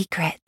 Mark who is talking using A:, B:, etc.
A: secret.